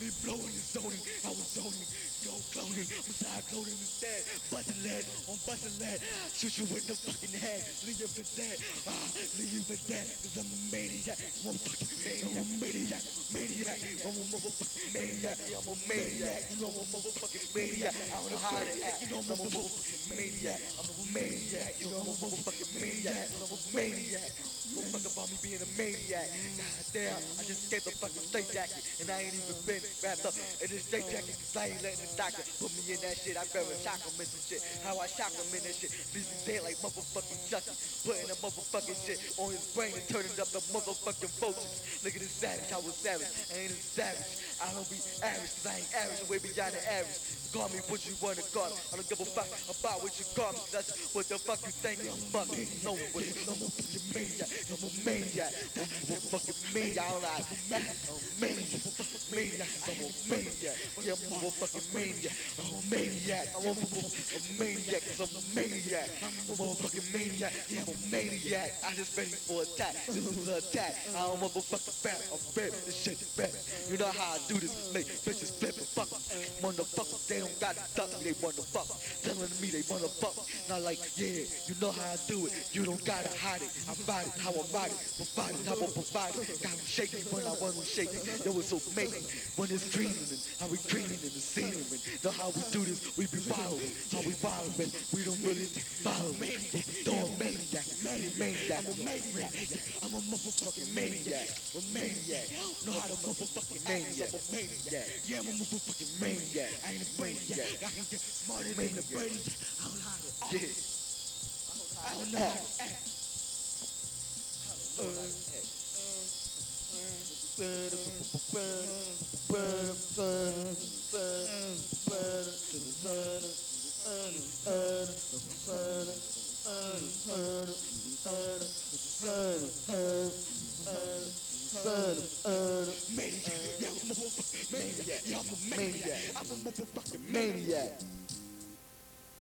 Me blowing and zoning, I was zoning, yo cloning, I'm side cloning instead. Bustin' lead on bustin' lead, shoot you in the fucking head, leave you for dead, ah, leave you for dead, cause I'm a maniac, I'm a fucking maniac, I'm a maniac, maniac, I'm a motherfucking maniac, I'm a maniac, you know I'm a motherfucking maniac, I don't know how to act, you know I'm a motherfucking maniac, I'm a maniac, motherfucking maniac, maniac. Don't fuck about me being a maniac. God damn, I just gave the fucking straight jacket, and I ain't even been wrapped up in this straight jacket, cause I ain't letting the doctor put me in that shit. I better shock him in some shit. How I shock him in that shit. Him dead like motherfucking justice. Putting the motherfucking shit on his brain and turning up the motherfucking vultures. Look at this savage, I was savage. I ain't a savage. I don't be average, cause I ain't average, way beyond the average. Call me what you wanna call me. I don't give a fuck about what you call me. That's what the fuck you think I'm fucking. No one, I'm a fucking maniac. I'm a maniac. I'm a fucking maniac. I'm like, I'm a maniac. Maniac. I'm a maniac. I'm a fucking maniac. I'm a maniac. I'm a fucking maniac. I'm a maniac. I'm a motherfucking maniac. I'm a maniac. I just ready for attack. This is an attack. I don't motherfucking back. I'm ready. This shit back. You know how I do this. Make bitches flip and fuck. Motherfuckers, they don't got duck me. They fuck. Telling me they wanna fuck. Not like, yeah, you know how I do it. You don't gotta hide it. I ride it how I it. Provide it how I provide it. Got me shaking when I want to shake it. Yo, it's so amazing when it's dreaming how we dreaming in the scenery. Know how we do this. We be following. How we following. We don't really follow. Don't maniac. Maniac. I'm a maniac. I'm a motherfucking maniac. A maniac. Know how to motherfucking maniac. A maniac. Yeah, I'm a motherfucking maniac. I ain't a maniac. I can get smarter than a brainiac. I don't know how to act. I don't know how to act. Maniac. I'm a motherfucking maniac.